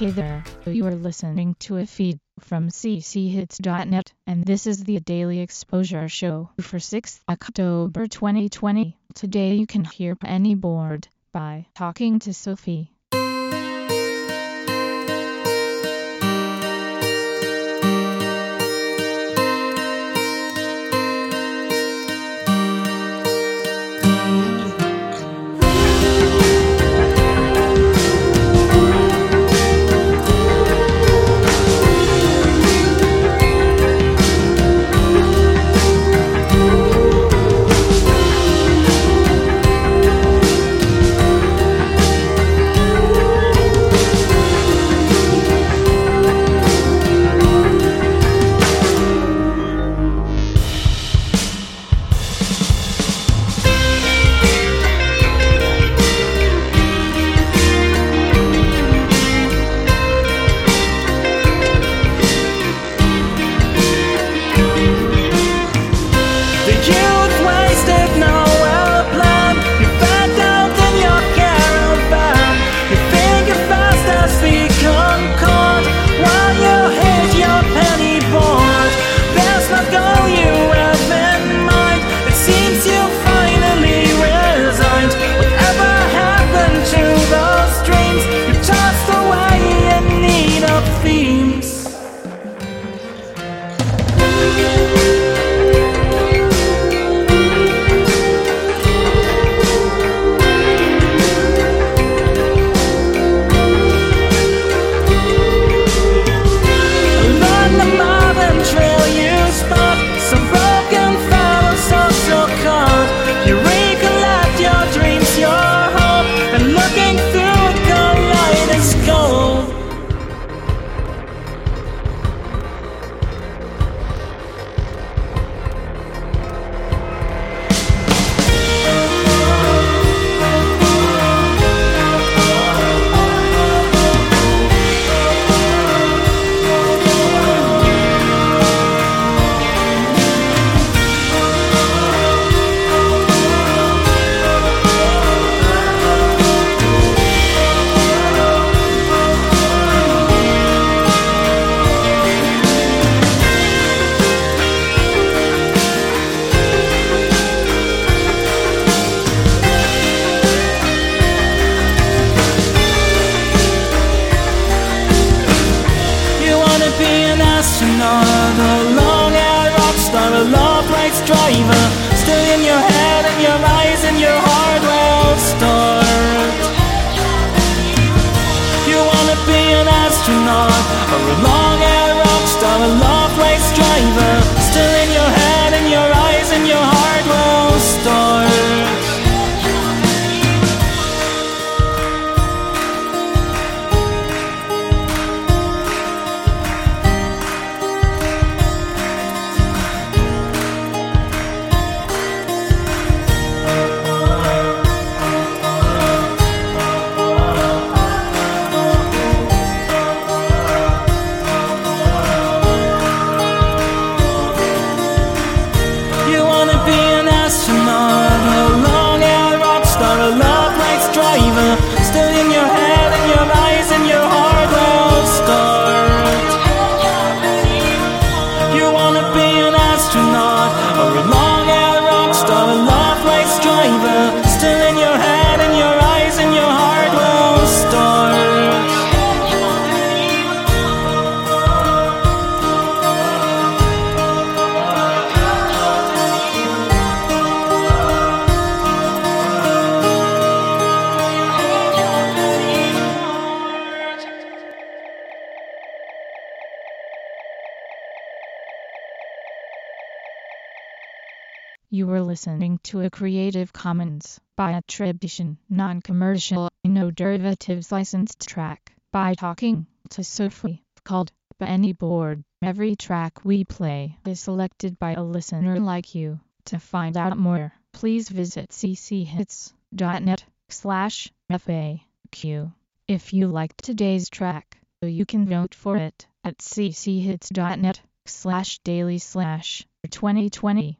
Hey there, you are listening to a feed from cchits.net, and this is the Daily Exposure Show for 6th October 2020. Today you can hear Penny Board by Talking to Sophie. An astronaut, a long-haired rock star, a love race driver. Still in your head and your eyes and your heart will start. You wanna be an astronaut, or a You were listening to a Creative Commons by attribution, non-commercial, no derivatives licensed track by Talking to Sophie called Penny Board. Every track we play is selected by a listener like you. To find out more, please visit cchits.net slash FAQ. If you liked today's track, you can vote for it at cchits.net slash daily slash 2020